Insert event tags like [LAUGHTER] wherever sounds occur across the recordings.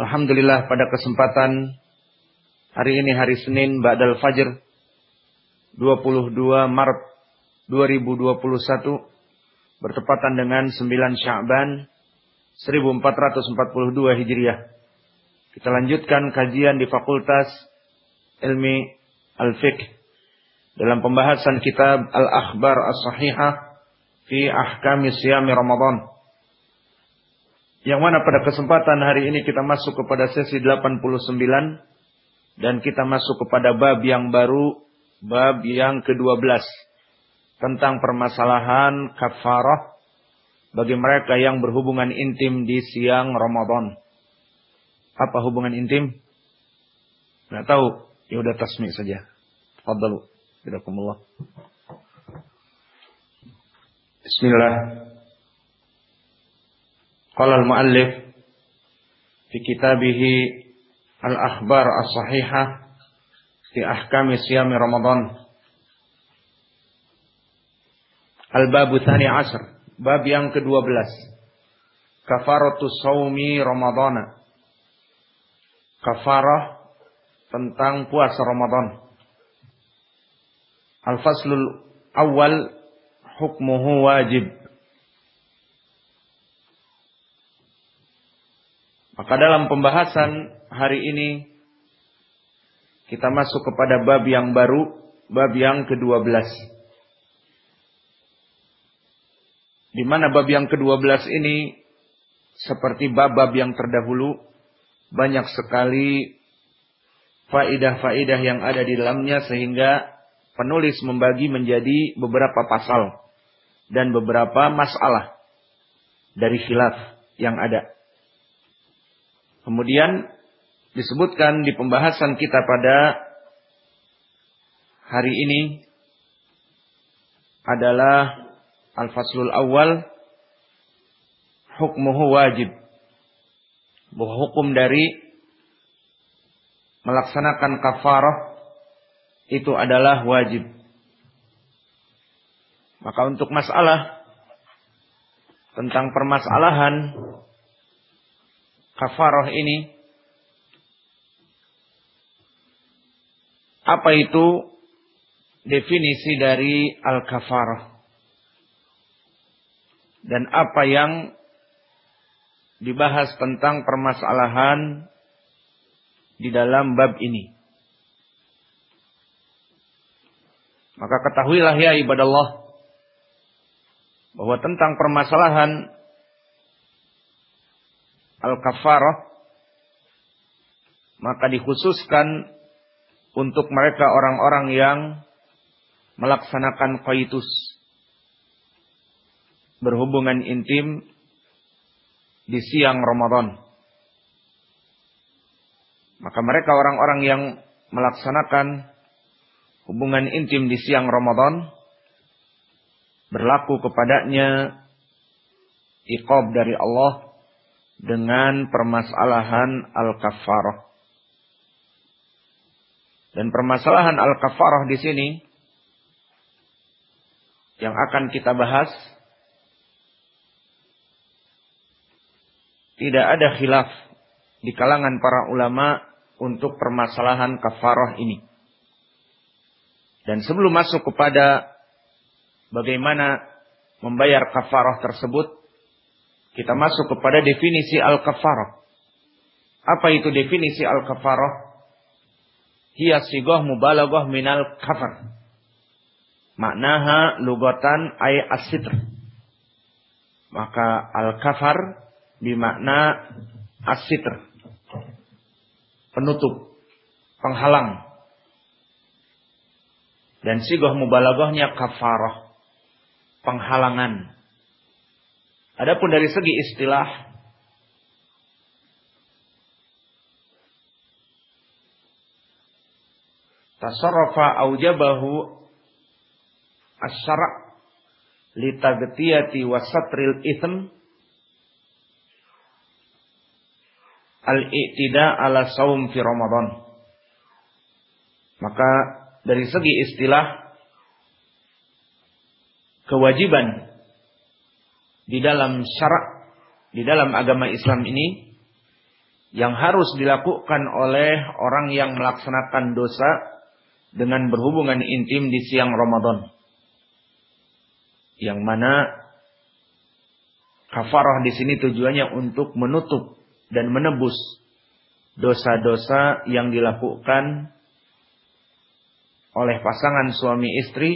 Alhamdulillah pada kesempatan hari ini hari Senin Ba'dal Fajr 22 Maret 2021 bertepatan dengan 9 Sya'ban 1442 Hijriah. Kita lanjutkan kajian di Fakultas Ilmi Al-Fiqh dalam pembahasan kitab Al-Akhbar As-Sahihah fi Ahkami Siyami Ramadan. Yang mana pada kesempatan hari ini kita masuk kepada sesi 89 dan kita masuk kepada bab yang baru, bab yang ke-12 tentang permasalahan kafarah bagi mereka yang berhubungan intim di siang Ramadan. Apa hubungan intim? Nggak tahu. Ya udah tasmi saja. Fadlu. Bismillah. Qala al-muallif fi kitabih Al-Akhbar As-Sahihah fi ahkami siyam Ramadan. Al-bab tsani asr, bab yang ke-12. Kafaratu saumi Ramadan. Kafarah tentang puasa Ramadan. Al-faslul awal hukmuhu wajib. Maka dalam pembahasan hari ini kita masuk kepada bab yang baru, bab yang ke-12. Di mana bab yang ke-12 ini seperti bab-bab yang terdahulu banyak sekali faidah-faidah yang ada di dalamnya sehingga penulis membagi menjadi beberapa pasal dan beberapa masalah dari khilaf yang ada. Kemudian disebutkan di pembahasan kita pada hari ini adalah al-faslul awal hukmuhu wajib. Bahwa hukum dari melaksanakan kafarah itu adalah wajib. Maka untuk masalah tentang permasalahan kafarah ini apa itu definisi dari al-kafarah dan apa yang dibahas tentang permasalahan di dalam bab ini. Maka ketahuilah ya ibadah Allah bahwa tentang permasalahan al-kafarah maka dikhususkan untuk mereka orang-orang yang melaksanakan qaitus berhubungan intim di siang Ramadan. Maka mereka orang-orang yang melaksanakan hubungan intim di siang Ramadan berlaku kepadanya iqab dari Allah dengan permasalahan al-kafarah. Dan permasalahan al-kafarah di sini yang akan kita bahas tidak ada khilaf di kalangan para ulama untuk permasalahan kafarah ini. Dan sebelum masuk kepada bagaimana membayar kafarah tersebut, kita masuk kepada definisi al-kafarah. Apa itu definisi al-kafarah? Hiya mubalaghah minal kafar. Maknaha lugatan ay asitr. Maka al-kafar bimakna asitr. Penutup, penghalang. Dan sigoh mubalaghahnya kafarah. Penghalangan Adapun dari segi istilah tasarrafa aujabahu asyara litagtiyati wasatril ithm al-i'tida ala saum fi Ramadan. Maka dari segi istilah kewajiban di dalam syarak di dalam agama Islam ini yang harus dilakukan oleh orang yang melaksanakan dosa dengan berhubungan intim di siang Ramadan. Yang mana kafarah di sini tujuannya untuk menutup dan menebus dosa-dosa yang dilakukan oleh pasangan suami istri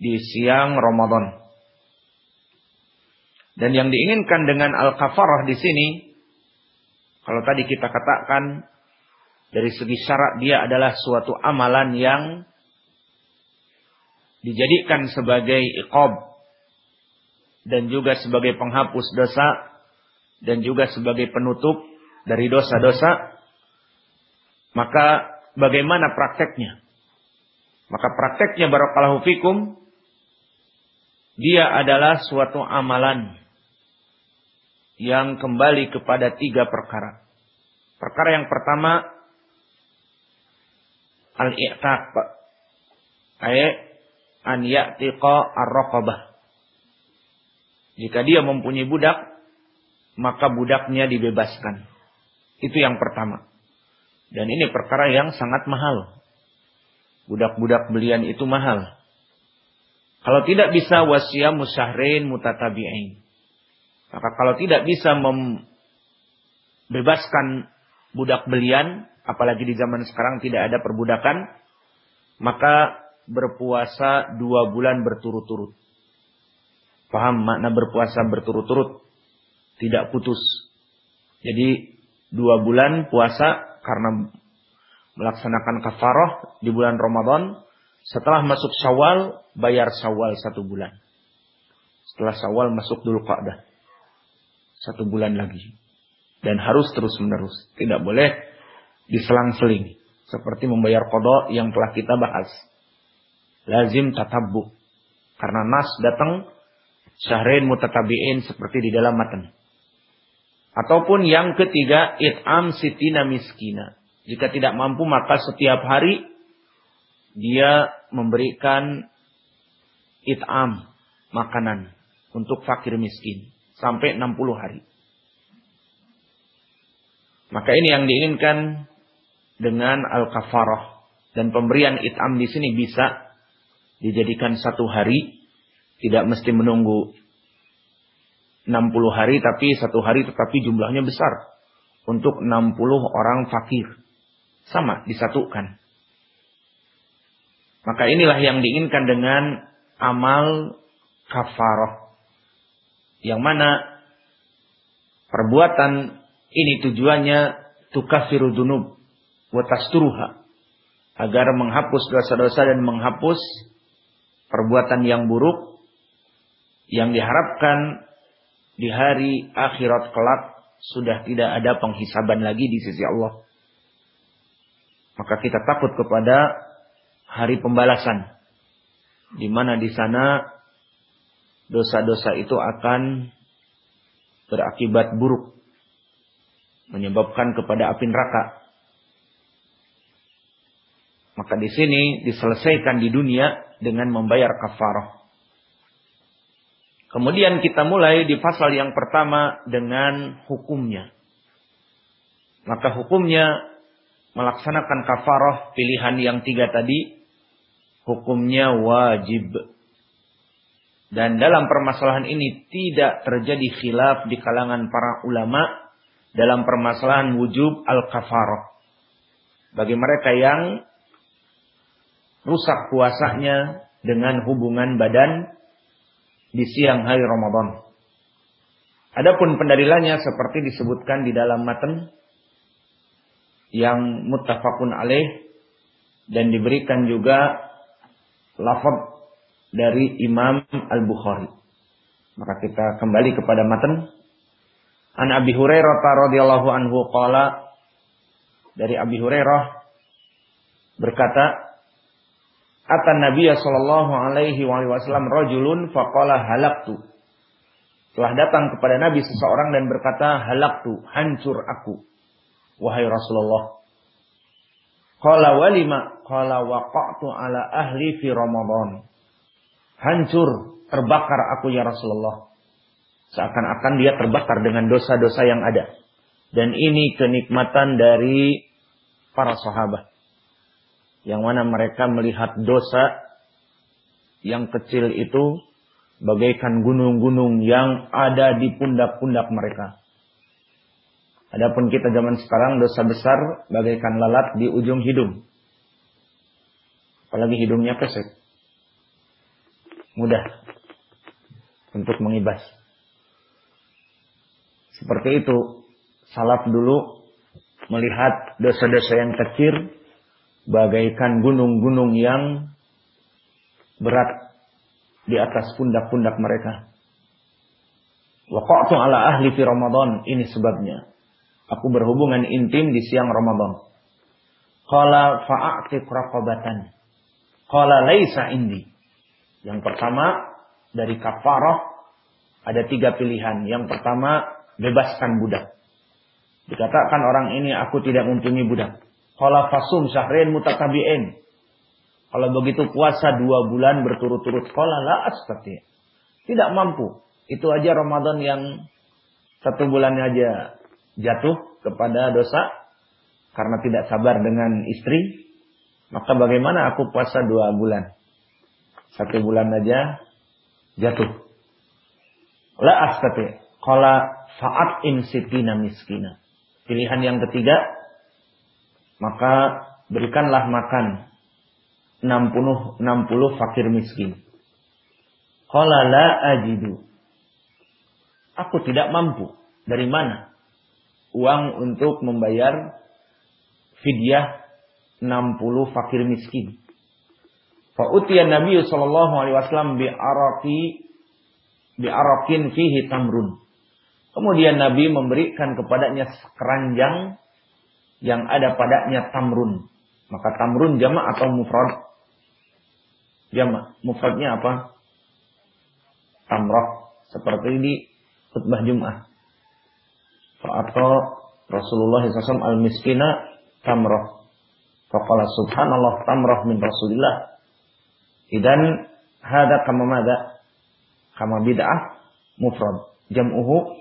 di siang Ramadan. Dan yang diinginkan dengan al-kafarah di sini, kalau tadi kita katakan dari segi syarat dia adalah suatu amalan yang dijadikan sebagai iqab dan juga sebagai penghapus dosa dan juga sebagai penutup dari dosa-dosa maka bagaimana prakteknya? Maka prakteknya barakallahu fikum dia adalah suatu amalan yang kembali kepada tiga perkara. Perkara yang pertama al-i'taq ay an ya'tiqa ar-raqabah. Jika dia mempunyai budak, maka budaknya dibebaskan. Itu yang pertama. Dan ini perkara yang sangat mahal. Budak-budak belian itu mahal. Kalau tidak bisa wasiyamu syahrain mutatabi'ain. Maka kalau tidak bisa membebaskan budak belian, apalagi di zaman sekarang tidak ada perbudakan, maka berpuasa dua bulan berturut-turut. Paham makna berpuasa berturut-turut? Tidak putus. Jadi dua bulan puasa karena melaksanakan kafarah di bulan Ramadan. Setelah masuk Syawal, bayar Syawal satu bulan. Setelah Syawal masuk dulu Qa'dah satu bulan lagi. Dan harus terus menerus. Tidak boleh diselang-seling. Seperti membayar kodok yang telah kita bahas. Lazim tatabbu. Karena nas datang syahrain mutatabi'in seperti di dalam matan. Ataupun yang ketiga, it'am sitina miskina. Jika tidak mampu maka setiap hari dia memberikan it'am, makanan untuk fakir miskin sampai 60 hari. Maka ini yang diinginkan dengan al-kafarah dan pemberian it'am di sini bisa dijadikan satu hari, tidak mesti menunggu 60 hari tapi satu hari tetapi jumlahnya besar untuk 60 orang fakir. Sama disatukan. Maka inilah yang diinginkan dengan amal kafarah. Yang mana perbuatan ini tujuannya tukafiru dunub wa tasturuha agar menghapus dosa-dosa dan menghapus perbuatan yang buruk yang diharapkan di hari akhirat kelak sudah tidak ada penghisaban lagi di sisi Allah. Maka kita takut kepada hari pembalasan di mana di sana dosa-dosa itu akan berakibat buruk. Menyebabkan kepada api neraka. Maka di sini diselesaikan di dunia dengan membayar kafarah. Kemudian kita mulai di pasal yang pertama dengan hukumnya. Maka hukumnya melaksanakan kafarah pilihan yang tiga tadi. Hukumnya wajib. Dan dalam permasalahan ini tidak terjadi khilaf di kalangan para ulama dalam permasalahan wujub al-kafarah. Bagi mereka yang rusak puasanya dengan hubungan badan di siang hari Ramadan. Adapun pendalilannya seperti disebutkan di dalam matan yang muttafaqun alaih dan diberikan juga lafaz dari Imam Al-Bukhari. Maka kita kembali kepada matan. An Abi Hurairah radhiyallahu anhu qala dari Abi Hurairah berkata, Atan Nabi sallallahu alaihi wasallam rajulun faqala halaktu. Telah datang kepada Nabi seseorang dan berkata, halaktu, hancur aku. Wahai Rasulullah. Qala walima, qala waqa'tu ala ahli fi Ramadan. Hancur, terbakar aku ya Rasulullah. Seakan-akan dia terbakar dengan dosa-dosa yang ada. Dan ini kenikmatan dari para sahabat. Yang mana mereka melihat dosa yang kecil itu bagaikan gunung-gunung yang ada di pundak-pundak mereka. Adapun kita zaman sekarang dosa besar bagaikan lalat di ujung hidung. Apalagi hidungnya pesek. Mudah untuk mengibas. Seperti itu, salaf dulu melihat dosa-dosa yang kecil bagaikan gunung-gunung yang berat di atas pundak-pundak mereka. Waqa'tu ala ahli fi Ramadan. Ini sebabnya. Aku berhubungan intim di siang Ramadan. Qala fa'atik raqabatan. Qala laisa indi. Yang pertama dari kafarah ada tiga pilihan. Yang pertama bebaskan budak. Dikatakan orang ini aku tidak mempunyai budak. Kalau fasum syahrin mutatabi'in. Kalau begitu puasa dua bulan berturut-turut. Kalau la astati. Tidak mampu. Itu aja Ramadan yang satu bulan aja jatuh kepada dosa. Karena tidak sabar dengan istri. Maka bagaimana aku puasa dua bulan. Satu bulan aja jatuh. La astati. Kalau Fa'at insitina miskina. Pilihan yang ketiga, maka berikanlah makan 60 60 fakir miskin. Qala la ajidu. Aku tidak mampu. Dari mana? Uang untuk membayar fidyah 60 fakir miskin. Fa'utiya Nabi sallallahu alaihi wasallam bi araqi bi araqin fihi tamrun. Kemudian Nabi memberikan kepadanya keranjang yang ada padanya tamrun. Maka tamrun jama' atau mufrad? Jama'. Mufradnya apa? Tamrah. Seperti di khutbah Jum'ah. Atau Rasulullah SAW al-miskina tamrah. Faqala subhanallah tamrah min Rasulillah. Idan hada kama mada? Kama bid'ah mufrad. Jam'uhu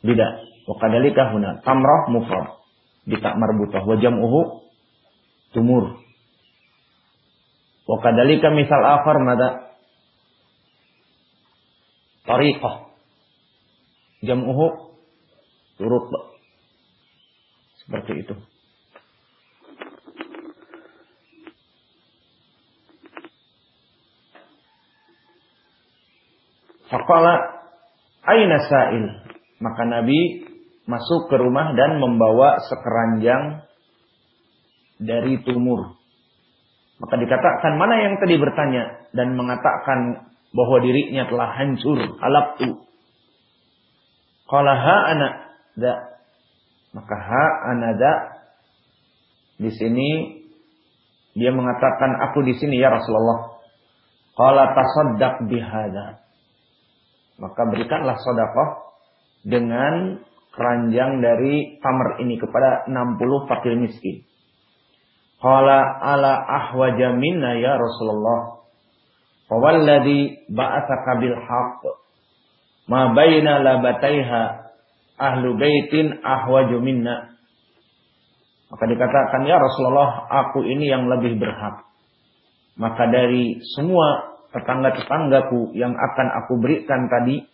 Bida. Wa kadalika huna tamrah mufrad. Bita marbutah wa jam'uhu tumur. Wa kadalika misal akhar mada tariqah. Jam'uhu turut. Seperti itu. Faqala aina sa'il? Maka Nabi masuk ke rumah dan membawa sekeranjang dari tumur. Maka dikatakan mana yang tadi bertanya dan mengatakan bahwa dirinya telah hancur, alaptu. Qala ha ana da. Maka ha ana da di sini dia mengatakan aku di sini ya Rasulullah. Qala tasaddaq bihada. Maka berikanlah sedekah dengan keranjang dari tamar ini kepada 60 fakir miskin. Qala ala ahwaja minna ya Rasulullah. Fawalladhi ba'athaka bil haqq. Ma baina labataiha ahlu baitin ahwaju minna. Maka dikatakan ya Rasulullah aku ini yang lebih berhak. Maka dari semua tetangga-tetanggaku yang akan aku berikan tadi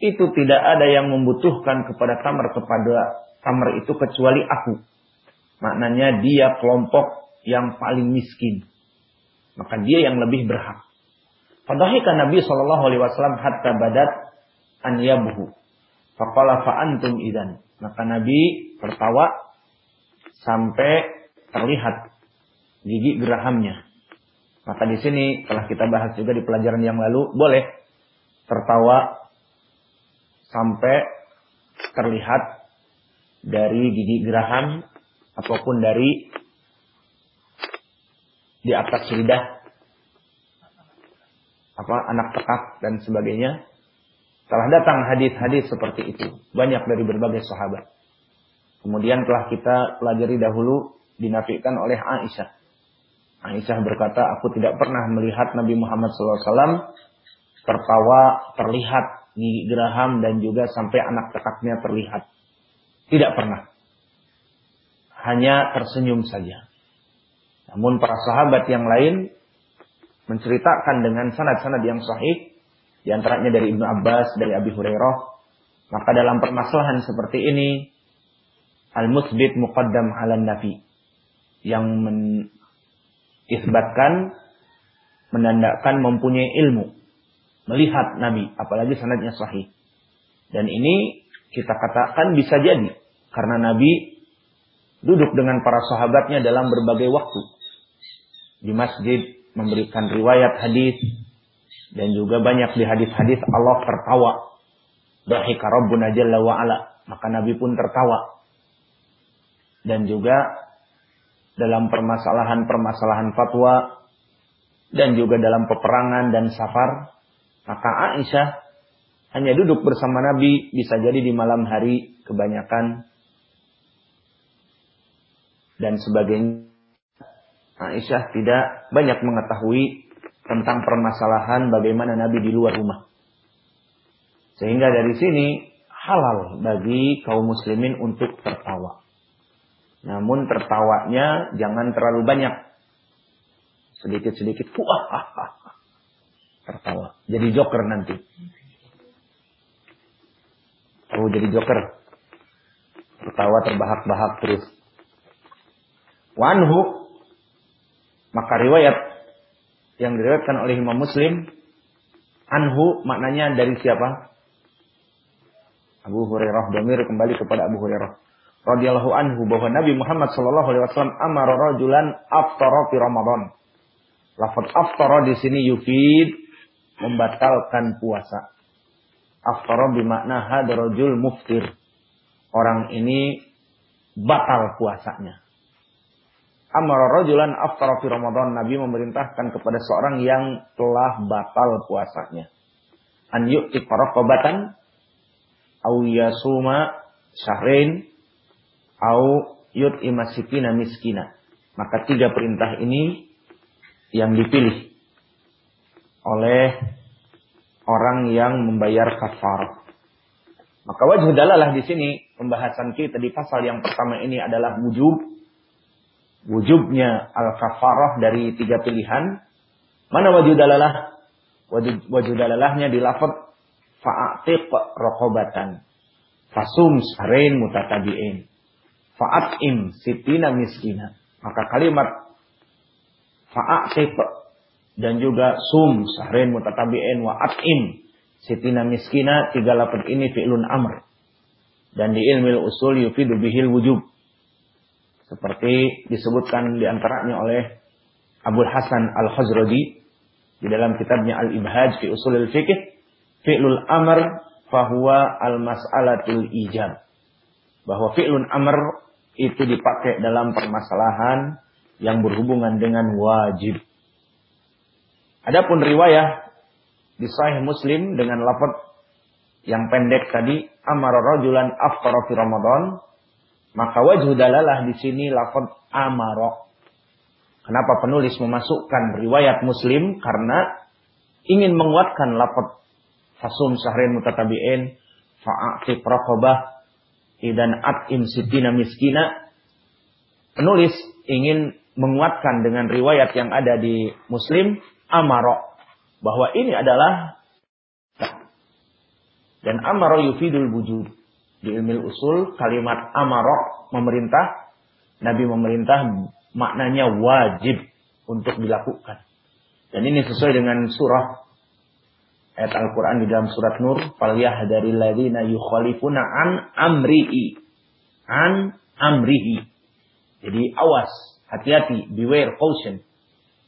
itu tidak ada yang membutuhkan kepada tamar kepada tamar itu kecuali aku. Maknanya dia kelompok yang paling miskin. Maka dia yang lebih berhak. Fadhahika Nabi sallallahu alaihi wasallam hatta badat an yabuhu. Faqala fa antum idan. Maka Nabi tertawa sampai terlihat gigi gerahamnya. Maka di sini telah kita bahas juga di pelajaran yang lalu, boleh tertawa sampai terlihat dari gigi geraham ataupun dari di atas lidah, apa anak tekak dan sebagainya. Telah datang hadis-hadis seperti itu, banyak dari berbagai sahabat. Kemudian telah kita pelajari dahulu dinafikan oleh Aisyah. Aisyah berkata, aku tidak pernah melihat Nabi Muhammad SAW tertawa, terlihat gigi geraham dan juga sampai anak tekaknya terlihat. Tidak pernah. Hanya tersenyum saja. Namun para sahabat yang lain menceritakan dengan sanad-sanad yang sahih di antaranya dari Ibnu Abbas, dari Abi Hurairah. Maka dalam permasalahan seperti ini al-musbit muqaddam 'ala nafi yang menisbatkan menandakan mempunyai ilmu melihat Nabi apalagi sanadnya sahih. Dan ini kita katakan bisa jadi karena Nabi duduk dengan para sahabatnya dalam berbagai waktu di masjid memberikan riwayat hadis dan juga banyak di hadis-hadis Allah tertawa. Bahika Rabbuna Jalla wa ala. Maka Nabi pun tertawa. Dan juga dalam permasalahan-permasalahan fatwa dan juga dalam peperangan dan safar, maka Aisyah hanya duduk bersama Nabi bisa jadi di malam hari kebanyakan dan sebagainya. Aisyah tidak banyak mengetahui tentang permasalahan bagaimana Nabi di luar rumah. Sehingga dari sini halal bagi kaum muslimin untuk tertawa. Namun tertawanya jangan terlalu banyak. Sedikit-sedikit wah tertawa. Jadi joker nanti. Oh jadi joker. Tertawa terbahak-bahak terus. Wanhu maka riwayat yang diriwayatkan oleh Imam Muslim anhu maknanya dari siapa? Abu Hurairah domir kembali kepada Abu Hurairah radhiyallahu anhu bahwa Nabi Muhammad sallallahu alaihi wasallam amara rajulan aftara fi Ramadan. Lafaz aftara di sini yufid membatalkan puasa. Aftara bermakna hadarajul muftir. Orang ini batal puasanya. Amara rajulan aftara fi Ramadan. Nabi memerintahkan kepada seorang yang telah batal puasanya. An yu'ti raqabatan au yasuma syahrain au yut'i masikina miskina. Maka tiga perintah ini yang dipilih oleh orang yang membayar kafar. Maka wajah dalalah di sini pembahasan kita di pasal yang pertama ini adalah wujub wujubnya al-kafarah dari tiga pilihan. Mana wajud dalalah? Wajud dalalahnya di lafad fa'atiq rokobatan. Fasum sarin mutatabi'in. Fa'at'im sitina miskina. Maka kalimat fa'atiq dan juga sum sarin mutatabi'in wa'at'im sitina miskina. Tiga lafad ini fi'lun amr. Dan di ilmu usul yufidu bihil wujub seperti disebutkan di antaranya oleh Abu Hasan Al-Khazraji di dalam kitabnya Al-Ibhaj fi Usul Al-Fiqh, fi'lul amr fahuwa al-mas'alatul ijab. Bahwa fi'lun amr itu dipakai dalam permasalahan yang berhubungan dengan wajib. Adapun riwayah di Sahih Muslim dengan lafaz yang pendek tadi, amara rajulan aftara fi Ramadan maka wajhu dalalah di sini lafaz amaro. Kenapa penulis memasukkan riwayat Muslim? Karena ingin menguatkan lafaz fasum sahrin mutatabi'in fa'atif raqabah idan at'im sitina miskina. Penulis ingin menguatkan dengan riwayat yang ada di Muslim amaro bahwa ini adalah dan amaro yufidul wujud di ilmu usul kalimat amarok memerintah, Nabi memerintah maknanya wajib untuk dilakukan. Dan ini sesuai dengan surah ayat Al-Quran di dalam surat Nur. dari ladina yukhalifuna an amrihi. An amrihi. Jadi awas, hati-hati, beware, caution.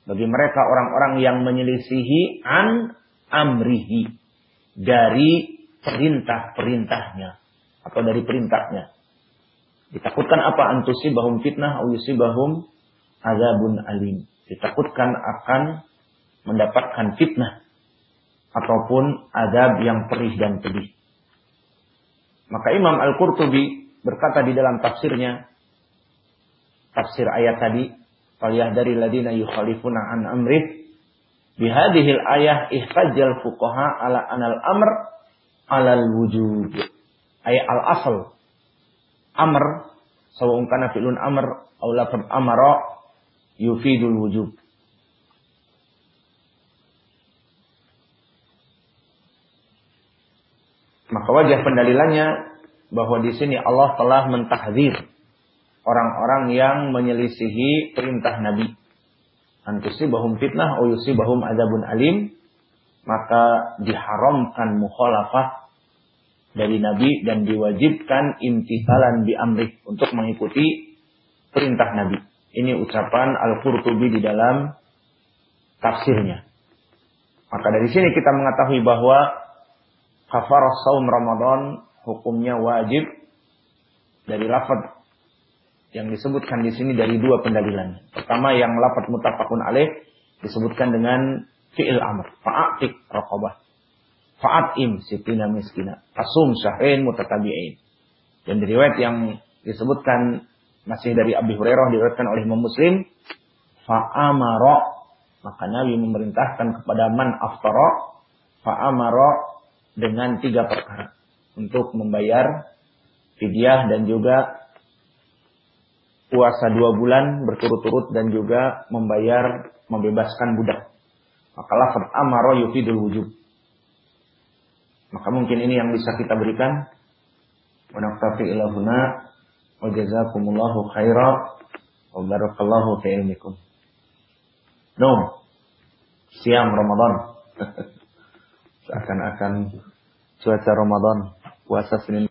Bagi mereka orang-orang yang menyelisihi an amrihi. Dari perintah-perintahnya atau dari perintahnya. Ditakutkan apa? Antusibahum fitnah atau yusibahum azabun alim. Ditakutkan akan mendapatkan fitnah ataupun adab yang perih dan pedih. Maka Imam Al-Qurtubi berkata di dalam tafsirnya, tafsir ayat tadi, dari ladina yukhalifuna an amrih." Bihadihil ayah ihtajjal fuqaha ala anal amr alal wujud. Ayat al-asal. Amr, sawa'un kana fi'lun amr, aw amara, yufidul wujud. Maka wajah pendalilannya bahwa di sini Allah telah mentahzir orang-orang yang menyelisihi perintah Nabi. bahum fitnah o bahum adabun alim. Maka diharamkan mukhalafah dari Nabi dan diwajibkan imtithalan bi amrih untuk mengikuti perintah Nabi. Ini ucapan Al-Qurtubi di dalam tafsirnya. Maka dari sini kita mengetahui bahwa kafarah saum Ramadan hukumnya wajib dari lafaz yang disebutkan di sini dari dua pendalilan. Pertama yang lafaz mutafakun alaih disebutkan dengan fi'il amr, fa'atik raqabah. Fa'atim sitina miskina. Asum syahrin mutatabi'in. Dan di riwayat yang disebutkan masih dari Abi Hurairah diriwayatkan oleh Imam Muslim, fa'amara maka Nabi memerintahkan kepada man aftara fa'amara dengan tiga perkara untuk membayar fidyah dan juga puasa dua bulan berturut-turut dan juga membayar membebaskan budak. Maka lafaz amara yufidul wujub. Maka mungkin ini yang bisa kita berikan. Wa naqtafi ila huna wa jazakumullahu khaira wa barakallahu fi ilmikum. Nom. Siam Ramadan. [LAUGHS] Seakan-akan cuaca Ramadan, puasa Senin